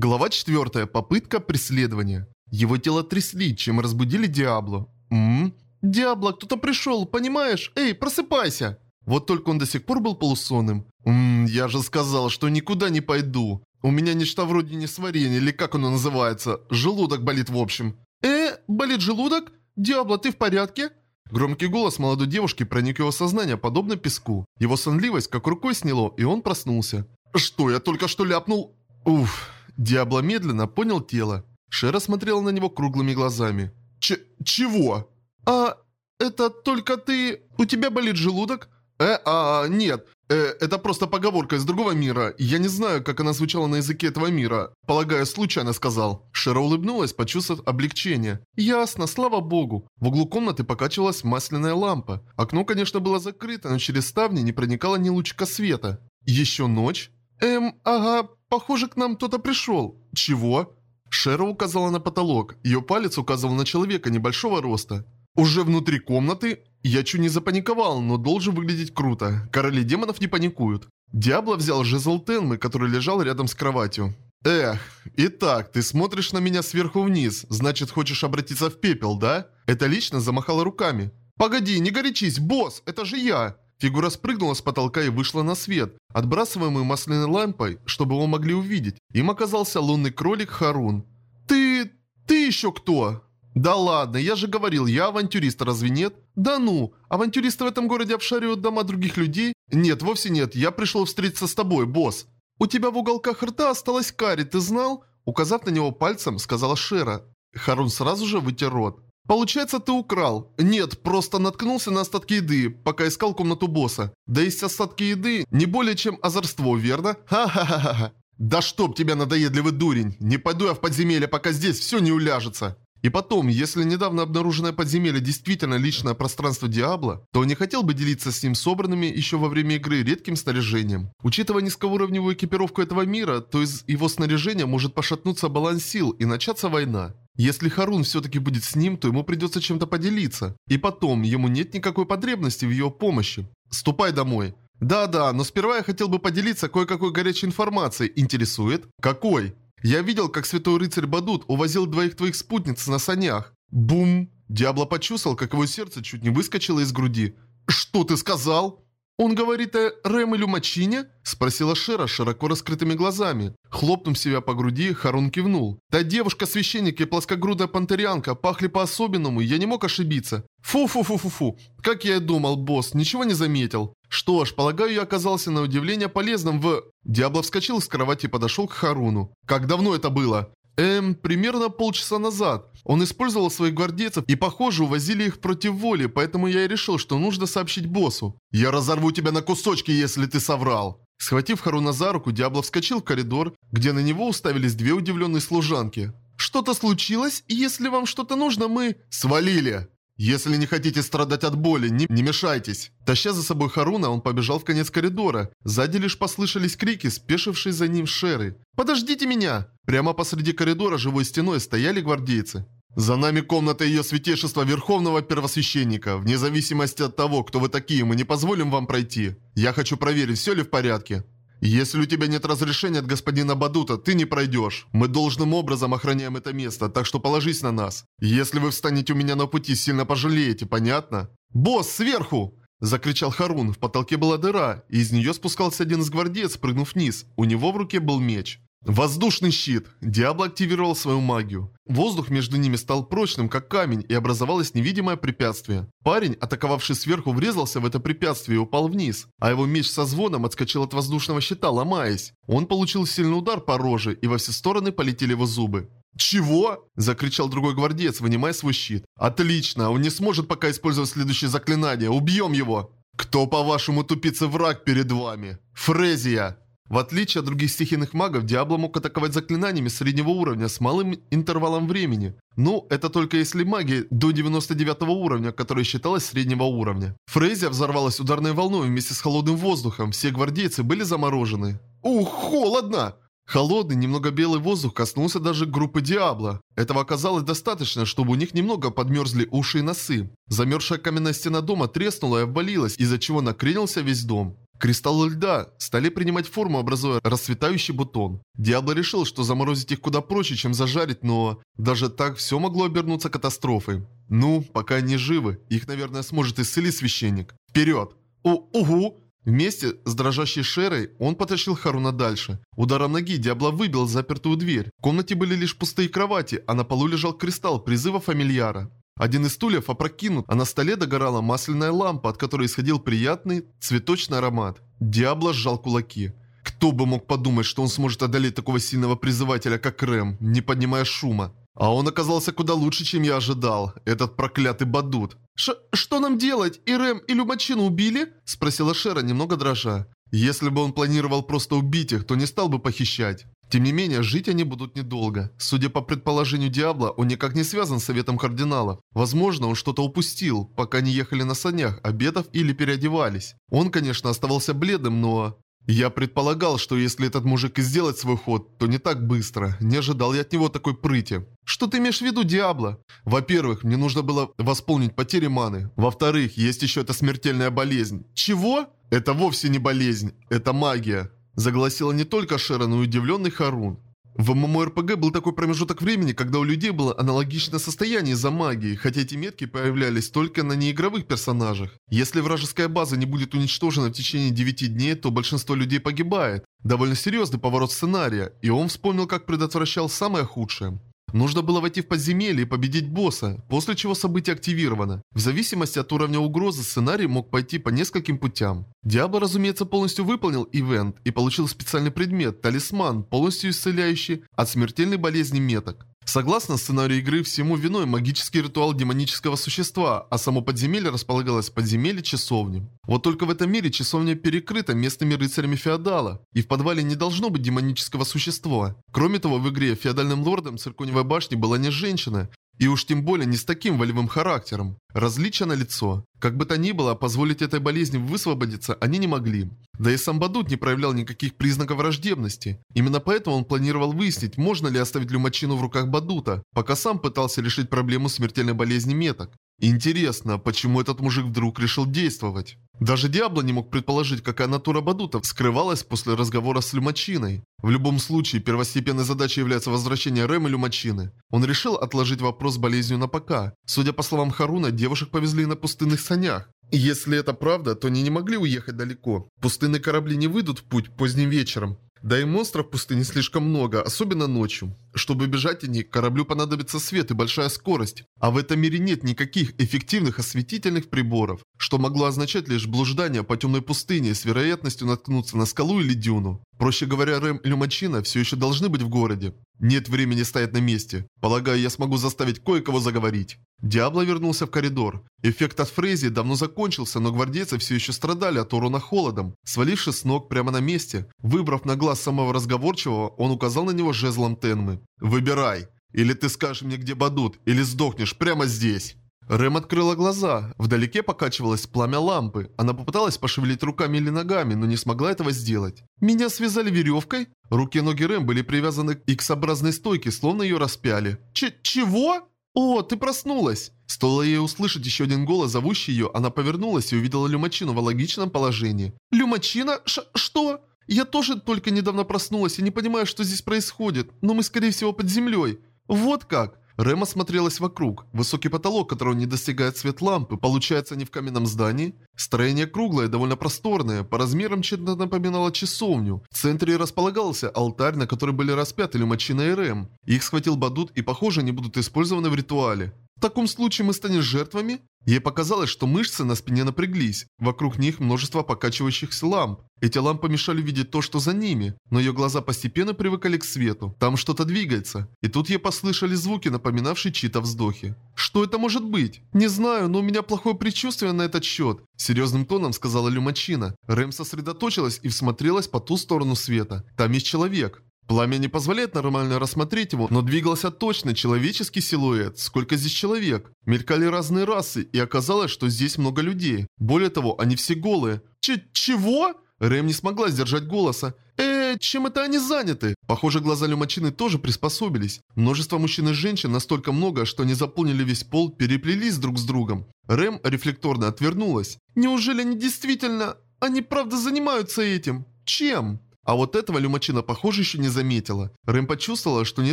Глава 4. Попытка преследования. Его тело трясли, чем разбудили Диабло. «Ммм? Диабло, кто-то пришел, понимаешь? Эй, просыпайся!» Вот только он до сих пор был полусонным. «Ммм, я же сказал, что никуда не пойду. У меня нечто вроде несварения, или как оно называется. Желудок болит в общем». «Э, болит желудок? Диабло, ты в порядке?» Громкий голос молодой девушки проник в его сознание, подобно песку. Его сонливость как рукой сняло, и он проснулся. «Что, я только что ляпнул?» «Уф, Диабло медленно понял тело. Шера смотрела на него круглыми глазами. Ч чего? А, это только ты... У тебя болит желудок? Э, а, нет. Э, это просто поговорка из другого мира. Я не знаю, как она звучала на языке этого мира. Полагаю, случайно сказал. Шера улыбнулась, почувствовав облегчение. Ясно, слава богу. В углу комнаты покачивалась масляная лампа. Окно, конечно, было закрыто, но через ставни не проникало ни лучика света. Еще ночь? Эм, ага, Похоже, к нам кто-то пришел. Чего? Шера указала на потолок. Ее палец указывал на человека небольшого роста. Уже внутри комнаты? Я чуть не запаниковал, но должен выглядеть круто. Короли демонов не паникуют. Диабло взял жезл Тенмы, который лежал рядом с кроватью. Эх, итак, ты смотришь на меня сверху вниз, значит хочешь обратиться в пепел, да? Это лично замахала руками. Погоди, не горячись, босс, это же я. Фигура спрыгнула с потолка и вышла на свет, отбрасываемый масляной лампой, чтобы его могли увидеть. Им оказался лунный кролик Харун. «Ты... ты еще кто?» «Да ладно, я же говорил, я авантюрист, разве нет?» «Да ну, авантюристы в этом городе обшаривают дома других людей?» «Нет, вовсе нет, я пришел встретиться с тобой, босс». «У тебя в уголках рта осталась карри, ты знал?» Указав на него пальцем, сказала Шера. Харун сразу же вытер рот. Получается, ты украл. Нет, просто наткнулся на остатки еды, пока искал комнату босса. Да есть остатки еды не более чем озорство, верно? Ха-ха-ха-ха. Да чтоб тебя надоедливый дурень. Не пойду я в подземелье, пока здесь все не уляжется. И потом, если недавно обнаруженное подземелье действительно личное пространство Диабло, то не хотел бы делиться с ним собранными еще во время игры редким снаряжением. Учитывая низкоуровневую экипировку этого мира, то из его снаряжения может пошатнуться баланс сил и начаться война. Если Харун все-таки будет с ним, то ему придется чем-то поделиться. И потом, ему нет никакой потребности в ее помощи. Ступай домой. Да-да, но сперва я хотел бы поделиться кое-какой горячей информацией. Интересует? Какой? Я видел, как святой рыцарь Бадут увозил двоих твоих спутниц на санях. Бум! Диабло почувствовал, как его сердце чуть не выскочило из груди. «Что ты сказал?» «Он говорит о Ремелю Мачине?» – спросила Шера широко раскрытыми глазами. Хлопнув себя по груди, Харун кивнул. «Та девушка-священник и плоскогрудая пантерианка пахли по-особенному, я не мог ошибиться. Фу-фу-фу-фу-фу. Как я и думал, босс, ничего не заметил. Что ж, полагаю, я оказался на удивление полезным в...» Диабло вскочил с кровати и подошел к Харуну. «Как давно это было?» Эм, примерно полчаса назад. Он использовал своих гвардейцев и, похоже, увозили их против воли, поэтому я и решил, что нужно сообщить боссу. «Я разорву тебя на кусочки, если ты соврал!» Схватив Харуна за руку, Диабло вскочил в коридор, где на него уставились две удивленные служанки. «Что-то случилось? Если вам что-то нужно, мы...» «Свалили!» «Если не хотите страдать от боли, не, не мешайтесь!» Таща за собой Харуна, он побежал в конец коридора. Сзади лишь послышались крики, спешившие за ним Шеры. «Подождите меня!» Прямо посреди коридора живой стеной стояли гвардейцы. «За нами комната ее святейшества Верховного Первосвященника. Вне зависимости от того, кто вы такие, мы не позволим вам пройти. Я хочу проверить, все ли в порядке». «Если у тебя нет разрешения от господина Бадута, ты не пройдешь. Мы должным образом охраняем это место, так что положись на нас. Если вы встанете у меня на пути, сильно пожалеете, понятно?» «Босс, сверху!» Закричал Харун. В потолке была дыра, и из нее спускался один из гвардеец, прыгнув вниз. У него в руке был меч. Воздушный щит. Диабло активировал свою магию. Воздух между ними стал прочным, как камень, и образовалось невидимое препятствие. Парень, атаковавший сверху, врезался в это препятствие и упал вниз, а его меч со звоном отскочил от воздушного щита, ломаясь. Он получил сильный удар по роже, и во все стороны полетели его зубы. «Чего?» – закричал другой гвардеец, вынимая свой щит. «Отлично! Он не сможет пока использовать следующее заклинание. Убьем его!» «Кто, по-вашему, тупица враг перед вами?» «Фрезия!» В отличие от других стихийных магов, Диабло мог атаковать заклинаниями среднего уровня с малым интервалом времени. Ну, это только если магия до 99 уровня, которая считалась среднего уровня. Фрейзия взорвалась ударной волной вместе с холодным воздухом, все гвардейцы были заморожены. «Ух, холодно!» Холодный, немного белый воздух коснулся даже группы Диабло. Этого оказалось достаточно, чтобы у них немного подмерзли уши и носы. Замерзшая каменная стена дома треснула и обвалилась, из-за чего накренился весь дом. Кристаллы льда стали принимать форму, образуя расцветающий бутон. Диабло решил, что заморозить их куда проще, чем зажарить, но даже так все могло обернуться катастрофой. Ну, пока они живы, их, наверное, сможет исцелить священник. Вперед! О, угу! Вместе с дрожащей Шерой он потащил Харуна дальше. Ударом ноги Диабло выбил запертую дверь. В комнате были лишь пустые кровати, а на полу лежал кристалл призыва фамильяра. Один из стульев опрокинут, а на столе догорала масляная лампа, от которой исходил приятный цветочный аромат. Диабло сжал кулаки. Кто бы мог подумать, что он сможет одолеть такого сильного призывателя, как Рэм, не поднимая шума. А он оказался куда лучше, чем я ожидал. Этот проклятый Бадут. Ш «Что нам делать? И Рэм, и Любачину убили?» Спросила Шера, немного дрожа. Если бы он планировал просто убить их, то не стал бы похищать. Тем не менее, жить они будут недолго. Судя по предположению Диабло, он никак не связан с Советом Кардиналов. Возможно, он что-то упустил, пока не ехали на санях, обедав или переодевались. Он, конечно, оставался бледным, но... Я предполагал, что если этот мужик и сделает свой ход, то не так быстро. Не ожидал я от него такой прыти. Что ты имеешь в виду, Диабло? Во-первых, мне нужно было восполнить потери маны. Во-вторых, есть еще эта смертельная болезнь. Чего? Это вовсе не болезнь, это магия. Загласила не только Шера, но и удивленный Харун. В ММО-РПГ был такой промежуток времени, когда у людей было аналогичное состояние из-за магии, хотя эти метки появлялись только на неигровых персонажах. Если вражеская база не будет уничтожена в течение 9 дней, то большинство людей погибает. Довольно серьезный поворот сценария, и он вспомнил, как предотвращал самое худшее. Нужно было войти в подземелье и победить босса, после чего событие активировано. В зависимости от уровня угрозы сценарий мог пойти по нескольким путям. Диабло, разумеется, полностью выполнил ивент и получил специальный предмет – талисман, полностью исцеляющий от смертельной болезни меток. Согласно сценарию игры, всему виной магический ритуал демонического существа, а само подземелье располагалось в подземелье часовни. Вот только в этом мире часовня перекрыта местными рыцарями феодала, и в подвале не должно быть демонического существа. Кроме того, в игре феодальным лордом цирконевой башни была не женщина, и уж тем более не с таким волевым характером. Различие на лицо. Как бы то ни было, позволить этой болезни высвободиться они не могли. Да и сам Бадут не проявлял никаких признаков враждебности. Именно поэтому он планировал выяснить, можно ли оставить Люмачину в руках Бадута, пока сам пытался решить проблему смертельной болезни меток. Интересно, почему этот мужик вдруг решил действовать? Даже Диабло не мог предположить, какая натура Бадута скрывалась после разговора с Люмачиной. В любом случае, первостепенной задачей является возвращение Рэм и Люмачины. Он решил отложить вопрос с болезнью на пока. Судя по словам Харуна, девушек повезли на пустынных санях. Если это правда, то они не могли уехать далеко. Пустынные корабли не выйдут в путь поздним вечером. Да и монстров в пустыне слишком много, особенно ночью. Чтобы бежать от них, кораблю понадобится свет и большая скорость. А в этом мире нет никаких эффективных осветительных приборов, что могло означать лишь блуждание по темной пустыне с вероятностью наткнуться на скалу или дюну. Проще говоря, Рэм и Люмачина все еще должны быть в городе. Нет времени стоять на месте. Полагаю, я смогу заставить кое-кого заговорить. Диабло вернулся в коридор. Эффект от Фрейзи давно закончился, но гвардейцы все еще страдали от урона холодом. Свалившись с ног прямо на месте, выбрав на глаз самого разговорчивого, он указал на него жезлом Тенмы. «Выбирай. Или ты скажешь мне, где Бадут, или сдохнешь прямо здесь». Рэм открыла глаза. Вдалеке покачивалось пламя лампы. Она попыталась пошевелить руками или ногами, но не смогла этого сделать. «Меня связали веревкой?» Руки и ноги Рэм были привязаны к X-образной стойке, словно ее распяли. Ч «Чего?» «О, ты проснулась!» Стоило ей услышать еще один голос, зовущий ее, она повернулась и увидела Люмачину в логичном положении. «Люмачина? Ш что?» «Я тоже только недавно проснулась и не понимаю, что здесь происходит, но мы, скорее всего, под землей». «Вот как!» Рэм осмотрелась вокруг. Высокий потолок, которого не достигает свет лампы, получается не в каменном здании. Строение круглое, довольно просторное, по размерам чем-то напоминало часовню. В центре располагался алтарь, на который были распяты Люмачина и Рэм. Их схватил Бадут и, похоже, они будут использованы в ритуале. В таком случае мы станем жертвами? Ей показалось, что мышцы на спине напряглись. Вокруг них множество покачивающихся ламп. Эти лампы мешали видеть то, что за ними, но ее глаза постепенно привыкали к свету. Там что-то двигается. И тут ей послышали звуки, напоминавшие чьи-то вздохи. Что это может быть? Не знаю, но у меня плохое предчувствие на этот счет. Серьезным тоном сказала Люмачина. Рэм сосредоточилась и всмотрелась по ту сторону света. Там есть человек. Пламя не позволяет нормально рассмотреть его, но двигался точно человеческий силуэт. Сколько здесь человек? Мелькали разные расы, и оказалось, что здесь много людей. Более того, они все голые. Ч чего? Рэм не смогла сдержать голоса. «Э, чем это они заняты?» Похоже, глаза Люмачины тоже приспособились. Множество мужчин и женщин настолько много, что они заполнили весь пол, переплелись друг с другом. Рэм рефлекторно отвернулась. «Неужели они действительно...» Они правда занимаются этим. Чем? А вот этого Люмачина, похоже, еще не заметила. Рэм почувствовала, что не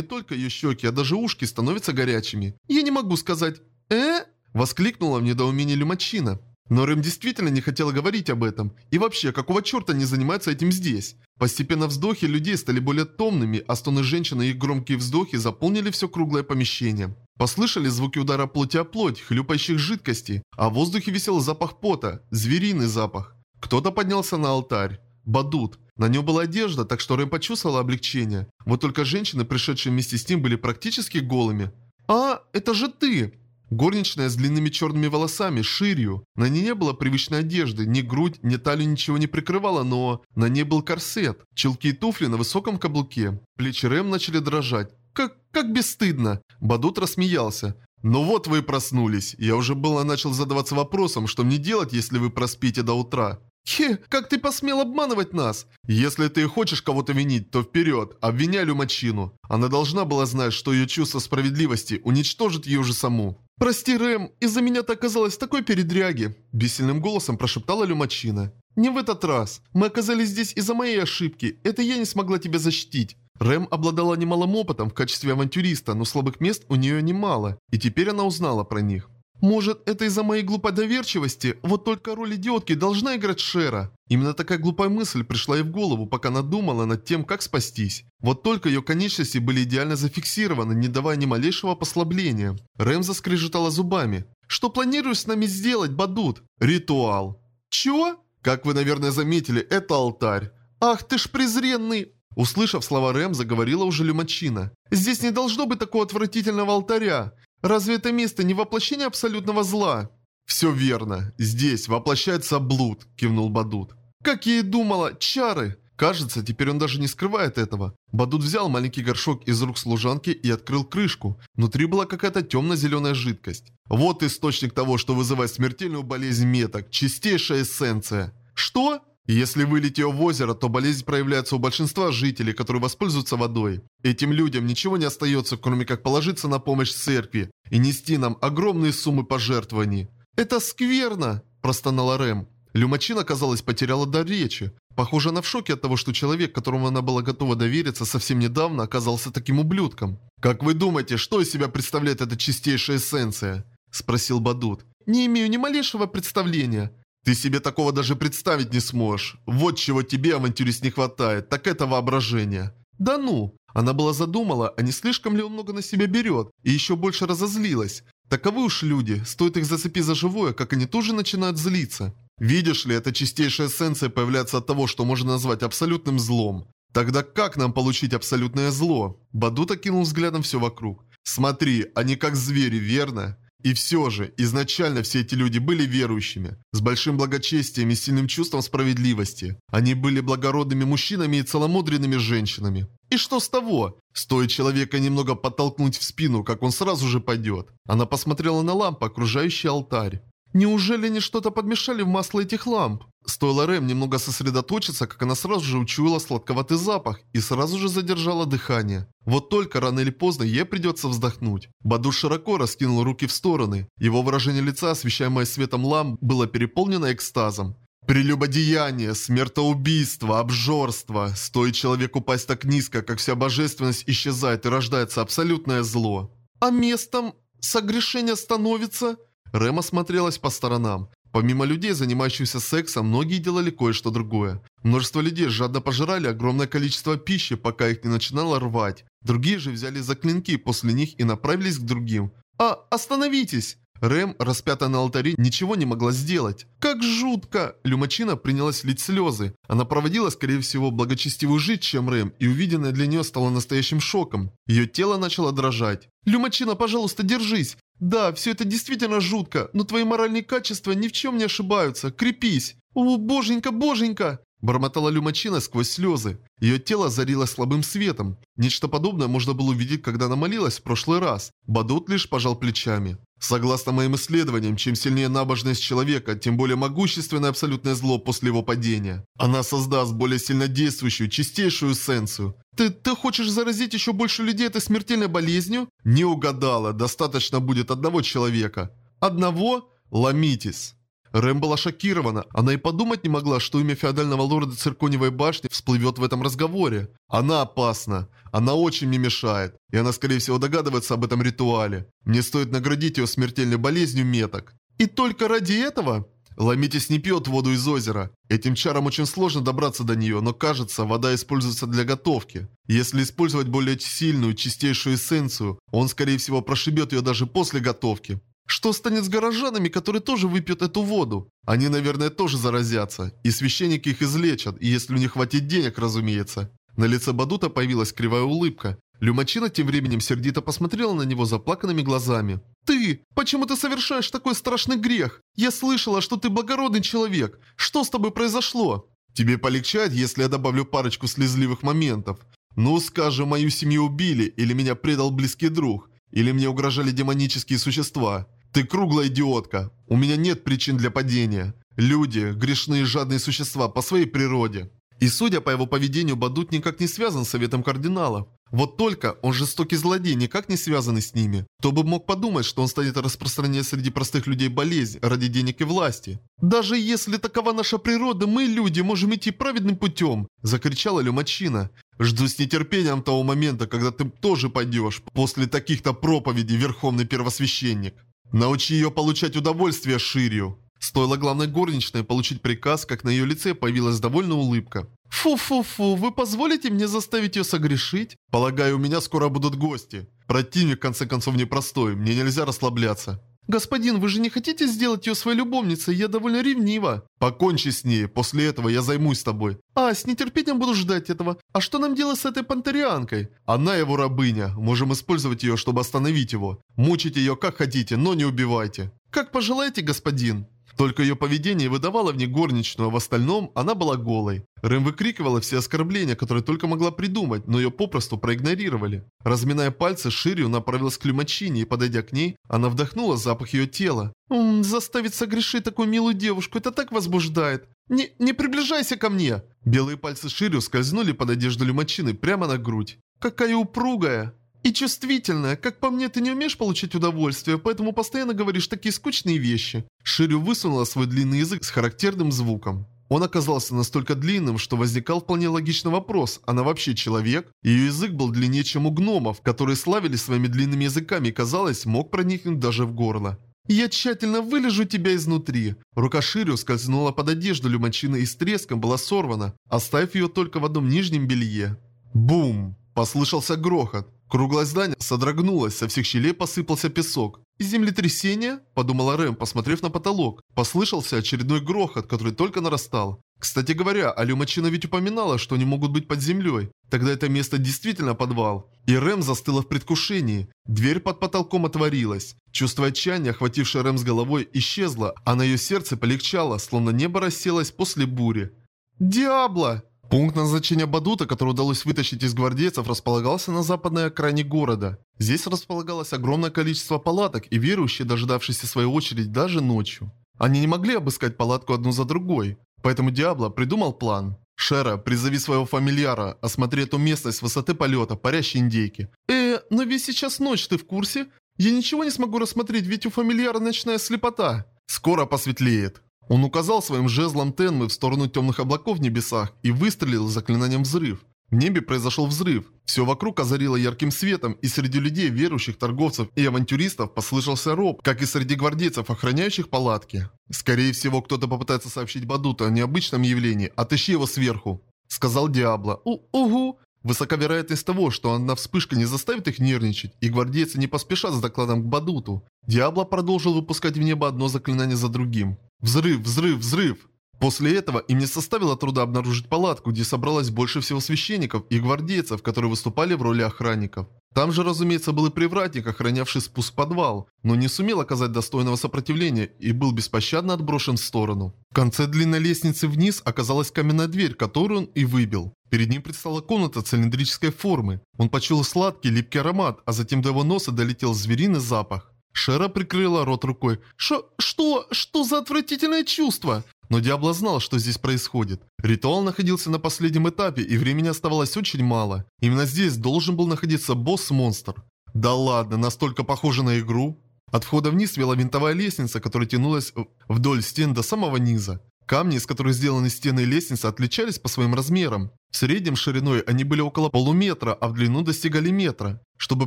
только ее щеки, а даже ушки становятся горячими. «Я не могу сказать...» «Э?» Воскликнула в недоумении Люмачина. Но Рэм действительно не хотела говорить об этом. И вообще, какого черта не занимается этим здесь? Постепенно вздохи людей стали более томными, а стоны женщины и их громкие вздохи заполнили все круглое помещение. Послышали звуки удара плоти о плоть, хлюпающих жидкостей, а в воздухе висел запах пота, звериный запах. Кто-то поднялся на алтарь. Бадут. На нем была одежда, так что Рэм почувствовала облегчение. Вот только женщины, пришедшие вместе с ним, были практически голыми. «А, это же ты!» Горничная с длинными черными волосами, ширью. На ней не было привычной одежды, ни грудь, ни талию ничего не прикрывала, но на ней был корсет, челки и туфли на высоком каблуке. Плечи Рэм начали дрожать. «Как, как бесстыдно!» Бадут рассмеялся. «Ну вот вы и проснулись. Я уже было начал задаваться вопросом, что мне делать, если вы проспите до утра. «Хе, как ты посмел обманывать нас?» «Если ты хочешь кого-то винить, то вперед, обвиняй Люмачину. Она должна была знать, что ее чувство справедливости уничтожит ее же саму». «Прости, Рэм, из-за меня ты оказалась такой передряге», – бессильным голосом прошептала Люмачина. «Не в этот раз. Мы оказались здесь из-за моей ошибки. Это я не смогла тебя защитить». Рэм обладала немалым опытом в качестве авантюриста, но слабых мест у нее немало, и теперь она узнала про них. Может, это из-за моей глупой доверчивости? Вот только роль идиотки должна играть Шера. Именно такая глупая мысль пришла ей в голову, пока она думала над тем, как спастись. Вот только ее конечности были идеально зафиксированы, не давая ни малейшего послабления. Рэм заскрежетала зубами. «Что планируешь с нами сделать, Бадут?» «Ритуал». «Чего?» «Как вы, наверное, заметили, это алтарь». «Ах ты ж презренный!» Услышав слова Рэм, заговорила уже Люмачина. «Здесь не должно быть такого отвратительного алтаря. Разве это место не воплощение абсолютного зла? Все верно. Здесь воплощается блуд, кивнул Бадут. Как я и думала, чары. Кажется, теперь он даже не скрывает этого. Бадут взял маленький горшок из рук служанки и открыл крышку. Внутри была какая-то темно-зеленая жидкость. Вот источник того, что вызывает смертельную болезнь меток. Чистейшая эссенция. Что? Если вылить ее в озеро, то болезнь проявляется у большинства жителей, которые воспользуются водой. Этим людям ничего не остается, кроме как положиться на помощь церкви и нести нам огромные суммы пожертвований. «Это скверно!» – простонала Рэм. Люмачин, казалось, потеряла дар речи. Похоже, она в шоке от того, что человек, которому она была готова довериться совсем недавно, оказался таким ублюдком. «Как вы думаете, что из себя представляет эта чистейшая эссенция?» – спросил Бадут. «Не имею ни малейшего представления. Ты себе такого даже представить не сможешь. Вот чего тебе, авантюрист, не хватает, так это воображение. Да ну! Она была задумала, а не слишком ли он много на себя берет, и еще больше разозлилась. Таковы уж люди, стоит их зацепить за живое, как они тоже начинают злиться. Видишь ли, эта чистейшая эссенция появляется от того, что можно назвать абсолютным злом. Тогда как нам получить абсолютное зло? Бадут окинул взглядом все вокруг. Смотри, они как звери, верно? И все же, изначально все эти люди были верующими, с большим благочестием и сильным чувством справедливости. Они были благородными мужчинами и целомудренными женщинами. И что с того? Стоит человека немного подтолкнуть в спину, как он сразу же пойдет. Она посмотрела на лампы, окружающий алтарь. Неужели они что-то подмешали в масло этих ламп? Стоило Рэм немного сосредоточиться, как она сразу же учуяла сладковатый запах и сразу же задержала дыхание. Вот только рано или поздно ей придется вздохнуть. Баду широко раскинул руки в стороны. Его выражение лица, освещаемое светом ламп, было переполнено экстазом. Прелюбодеяние, смертоубийство, обжорство. Стоит человеку упасть так низко, как вся божественность исчезает и рождается абсолютное зло. А местом согрешения становится... Рэм осмотрелась по сторонам. Помимо людей, занимающихся сексом, многие делали кое-что другое. Множество людей жадно пожирали огромное количество пищи, пока их не начинало рвать. Другие же взяли за клинки после них и направились к другим. «А, остановитесь!» Рэм, распятая на алтаре, ничего не могла сделать. «Как жутко!» Люмачина принялась лить слезы. Она проводила, скорее всего, благочестивую жизнь, чем Рэм, и увиденное для нее стало настоящим шоком. Ее тело начало дрожать. «Люмачина, пожалуйста, держись! Да, все это действительно жутко, но твои моральные качества ни в чем не ошибаются. Крепись! О, боженька, боженька!» Бормотала Люмачина сквозь слезы. Ее тело зарилось слабым светом. Нечто подобное можно было увидеть, когда она молилась в прошлый раз. Бадут лишь пожал плечами. Согласно моим исследованиям, чем сильнее набожность человека, тем более могущественное абсолютное зло после его падения. Она создаст более сильнодействующую, чистейшую эссенцию. Ты, ты хочешь заразить еще больше людей этой смертельной болезнью? Не угадала, достаточно будет одного человека. Одного? Ломитесь. Рэм была шокирована. Она и подумать не могла, что имя феодального лорда Цирконевой башни всплывет в этом разговоре. Она опасна. Она очень мне мешает. И она, скорее всего, догадывается об этом ритуале. Мне стоит наградить ее смертельной болезнью меток. И только ради этого? Ламитис не пьет воду из озера. Этим чаром очень сложно добраться до нее, но кажется, вода используется для готовки. Если использовать более сильную, чистейшую эссенцию, он скорее всего прошибет ее даже после готовки. Что станет с горожанами, которые тоже выпьют эту воду? Они, наверное, тоже заразятся. И священники их излечат, и если у них хватит денег, разумеется. На лице Бадута появилась кривая улыбка. Люмачина тем временем сердито посмотрела на него заплаканными глазами. «Ты! Почему ты совершаешь такой страшный грех? Я слышала, что ты благородный человек. Что с тобой произошло?» «Тебе полегчает, если я добавлю парочку слезливых моментов. Ну, скажем, мою семью убили, или меня предал близкий друг, или мне угрожали демонические существа. Ты круглая идиотка. У меня нет причин для падения. Люди – грешные жадные существа по своей природе. И судя по его поведению, Бадут никак не связан с Советом Кардиналов. Вот только он жестокий злодей, никак не связанный с ними. Кто бы мог подумать, что он станет распространять среди простых людей болезнь ради денег и власти. «Даже если такова наша природа, мы, люди, можем идти праведным путем!» – закричала Люмачина. «Жду с нетерпением того момента, когда ты тоже пойдешь, после таких-то проповедей, Верховный Первосвященник. Научи ее получать удовольствие Ширью!» Стоило главной горничной получить приказ, как на ее лице появилась довольная улыбка. «Фу-фу-фу, вы позволите мне заставить ее согрешить? Полагаю, у меня скоро будут гости. Противник, в конце концов, непростой, мне нельзя расслабляться». «Господин, вы же не хотите сделать ее своей любовницей? Я довольно ревнива». «Покончи с ней, после этого я займусь тобой». «А, с нетерпением буду ждать этого. А что нам делать с этой пантерианкой?» «Она его рабыня. Можем использовать ее, чтобы остановить его. Мучите ее как хотите, но не убивайте». «Как пожелаете, господин». Только ее поведение выдавало в ней горничную, а в остальном она была голой. Рэм выкрикивала все оскорбления, которые только могла придумать, но ее попросту проигнорировали. Разминая пальцы, Ширью направилась к Люмачине, и подойдя к ней, она вдохнула запах ее тела. «Ммм, заставить согрешить такую милую девушку, это так возбуждает. Не, не приближайся ко мне!» Белые пальцы Ширью скользнули под одежду Люмачины прямо на грудь. «Какая упругая!» И чувствительная. Как по мне, ты не умеешь получить удовольствие, поэтому постоянно говоришь такие скучные вещи. Ширю высунула свой длинный язык с характерным звуком. Он оказался настолько длинным, что возникал вполне логичный вопрос, она вообще человек? Ее язык был длиннее, чем у гномов, которые славились своими длинными языками и, казалось, мог проникнуть даже в горло. «Я тщательно вылежу тебя изнутри». Рука Ширю скользнула под одежду Люмачины и с треском была сорвана, оставив ее только в одном нижнем белье. Бум! Послышался грохот. Круглое здание содрогнулось, со всех щелей посыпался песок. «Землетрясение?» – подумала Рэм, посмотрев на потолок. Послышался очередной грохот, который только нарастал. Кстати говоря, Алюмачина ведь упоминала, что они могут быть под землей. Тогда это место действительно подвал. И Рэм застыла в предвкушении. Дверь под потолком отворилась. Чувство отчаяния, охватившее Рэм с головой, исчезло, а на ее сердце полегчало, словно небо расселось после бури. «Диабло!» Пункт назначения Бадута, который удалось вытащить из гвардейцев, располагался на западной окраине города. Здесь располагалось огромное количество палаток, и верующие, дожидавшиеся своей очереди даже ночью. Они не могли обыскать палатку одну за другой, поэтому Диабло придумал план. «Шера, призови своего фамильяра, осмотри эту местность с высоты полета парящей индейки». «Э, но ведь сейчас ночь, ты в курсе? Я ничего не смогу рассмотреть, ведь у фамильяра ночная слепота». «Скоро посветлеет». Он указал своим жезлом Тенмы в сторону темных облаков в небесах и выстрелил заклинанием взрыв. В небе произошел взрыв. Все вокруг озарило ярким светом, и среди людей, верующих, торговцев и авантюристов послышался роб, как и среди гвардейцев, охраняющих палатки. «Скорее всего, кто-то попытается сообщить Бадута о необычном явлении. Отыщи его сверху», — сказал Диабло. У «Угу». Высока вероятность того, что одна вспышка не заставит их нервничать, и гвардейцы не поспешат с докладом к Бадуту. Диабло продолжил выпускать в небо одно заклинание за другим. Взрыв, взрыв, взрыв! После этого им не составило труда обнаружить палатку, где собралось больше всего священников и гвардейцев, которые выступали в роли охранников. Там же, разумеется, был и привратник, охранявший спуск в подвал, но не сумел оказать достойного сопротивления и был беспощадно отброшен в сторону. В конце длинной лестницы вниз оказалась каменная дверь, которую он и выбил. Перед ним предстала комната цилиндрической формы. Он почуял сладкий, липкий аромат, а затем до его носа долетел звериный запах. Шера прикрыла рот рукой. «Шо... что... что за отвратительное чувство?» Но Диабло знал, что здесь происходит. Ритуал находился на последнем этапе, и времени оставалось очень мало. Именно здесь должен был находиться босс-монстр. Да ладно, настолько похоже на игру? От входа вниз вела винтовая лестница, которая тянулась вдоль стен до самого низа. Камни, из которых сделаны стены и лестница, отличались по своим размерам. В среднем шириной они были около полуметра, а в длину достигали метра. Чтобы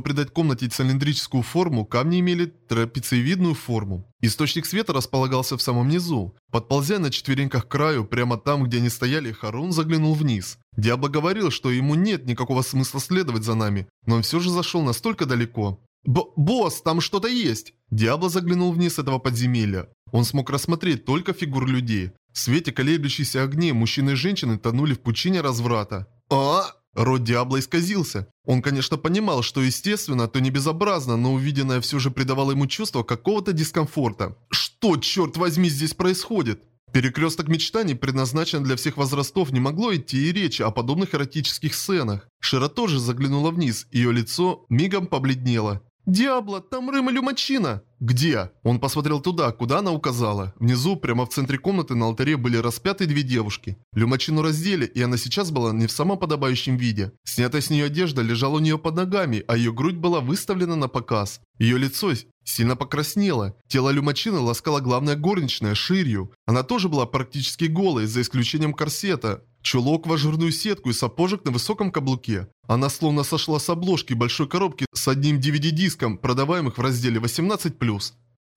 придать комнате цилиндрическую форму, камни имели трапециевидную форму. Источник света располагался в самом низу. Подползя на четвереньках к краю, прямо там, где они стояли, Харун заглянул вниз. Диабло говорил, что ему нет никакого смысла следовать за нами, но он все же зашел настолько далеко. Б «Босс, там что-то есть!» Диабло заглянул вниз этого подземелья. Он смог рассмотреть только фигур людей. В свете колеблющихся огней мужчины и женщины тонули в пучине разврата. «А?» Рот Диабло исказился. Он, конечно, понимал, что естественно, то не безобразно, но увиденное все же придавало ему чувство какого-то дискомфорта. Что, черт возьми, здесь происходит? Перекресток мечтаний, предназначен для всех возрастов, не могло идти и речи о подобных эротических сценах. Шира тоже заглянула вниз, ее лицо мигом побледнело. «Диабло, там Рэм и Люмачина!» «Где?» Он посмотрел туда, куда она указала. Внизу, прямо в центре комнаты, на алтаре были распяты две девушки. Люмачину раздели, и она сейчас была не в самом подобающем виде. Снятая с нее одежда лежала у нее под ногами, а ее грудь была выставлена на показ. Ее лицо сильно покраснело. Тело Люмачины ласкала главная горничная, Ширью. Она тоже была практически голой, за исключением корсета, Чулок в ажурную сетку и сапожек на высоком каблуке. Она словно сошла с обложки большой коробки с одним DVD-диском, продаваемых в разделе 18+.